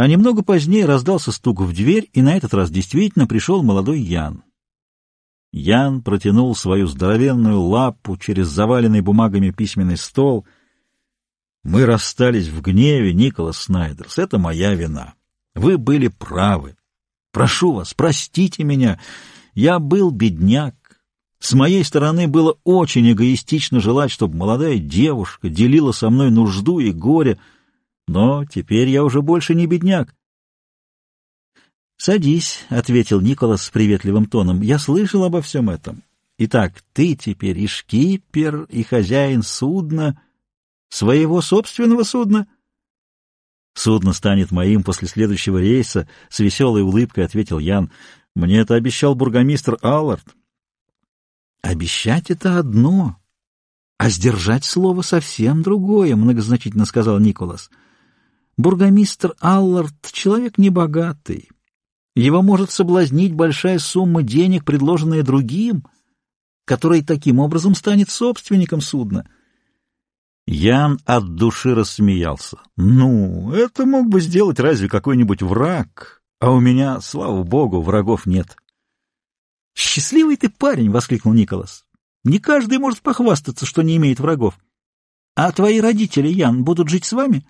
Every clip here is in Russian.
А немного позднее раздался стук в дверь, и на этот раз действительно пришел молодой Ян. Ян протянул свою здоровенную лапу через заваленный бумагами письменный стол. «Мы расстались в гневе, Николас Снайдерс. Это моя вина. Вы были правы. Прошу вас, простите меня. Я был бедняк. С моей стороны было очень эгоистично желать, чтобы молодая девушка делила со мной нужду и горе, но теперь я уже больше не бедняк. «Садись», — ответил Николас с приветливым тоном. «Я слышал обо всем этом. Итак, ты теперь и шкипер, и хозяин судна, своего собственного судна». «Судно станет моим после следующего рейса», — с веселой улыбкой ответил Ян. «Мне это обещал бургомистр Аллард». «Обещать — это одно, а сдержать слово совсем другое», — многозначительно сказал Николас. «Бургомистр Аллард — человек небогатый. Его может соблазнить большая сумма денег, предложенная другим, который таким образом станет собственником судна». Ян от души рассмеялся. «Ну, это мог бы сделать разве какой-нибудь враг, а у меня, слава богу, врагов нет». «Счастливый ты парень!» — воскликнул Николас. «Не каждый может похвастаться, что не имеет врагов. А твои родители, Ян, будут жить с вами?»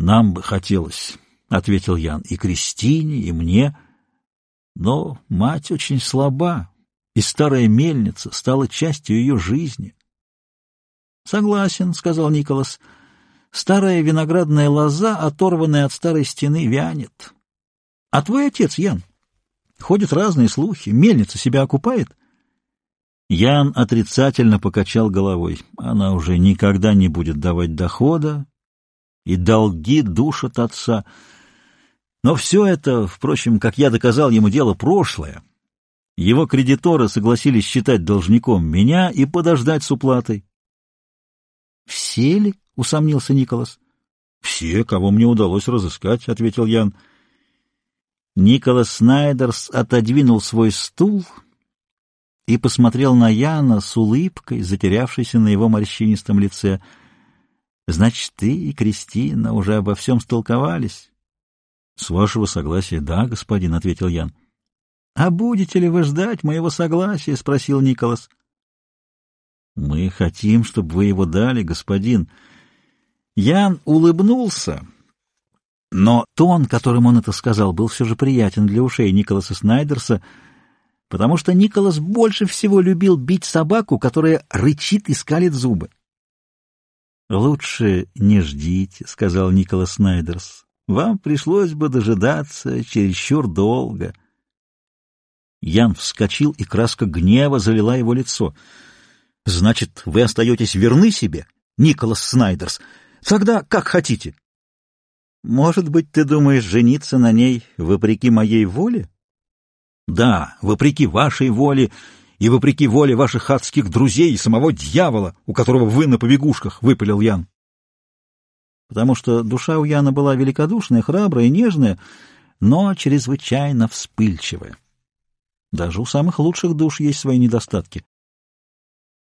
«Нам бы хотелось», — ответил Ян, — «и Кристине, и мне. Но мать очень слаба, и старая мельница стала частью ее жизни». «Согласен», — сказал Николас. «Старая виноградная лоза, оторванная от старой стены, вянет. А твой отец, Ян, Ходят разные слухи. Мельница себя окупает? Ян отрицательно покачал головой. Она уже никогда не будет давать дохода, и долги душат отца. Но все это, впрочем, как я доказал ему, дело прошлое. Его кредиторы согласились считать должником меня и подождать с уплатой. — Все ли? — усомнился Николас. — Все, кого мне удалось разыскать, — ответил Ян. — Николас Снайдерс отодвинул свой стул и посмотрел на Яна с улыбкой, затерявшейся на его морщинистом лице. «Значит, ты и Кристина уже обо всем столковались?» «С вашего согласия, да, господин», — ответил Ян. «А будете ли вы ждать моего согласия?» — спросил Николас. «Мы хотим, чтобы вы его дали, господин». Ян улыбнулся но тон, которым он это сказал, был все же приятен для ушей Николаса Снайдерса, потому что Николас больше всего любил бить собаку, которая рычит и скалит зубы. «Лучше не ждите», — сказал Николас Снайдерс. «Вам пришлось бы дожидаться чересчур долго». Ян вскочил, и краска гнева залила его лицо. «Значит, вы остаетесь верны себе, Николас Снайдерс? Тогда как хотите». Может быть, ты думаешь жениться на ней вопреки моей воле? Да, вопреки вашей воле и вопреки воле ваших адских друзей и самого дьявола, у которого вы на побегушках, — выпалил Ян. Потому что душа у Яна была великодушная, храбрая и нежная, но чрезвычайно вспыльчивая. Даже у самых лучших душ есть свои недостатки.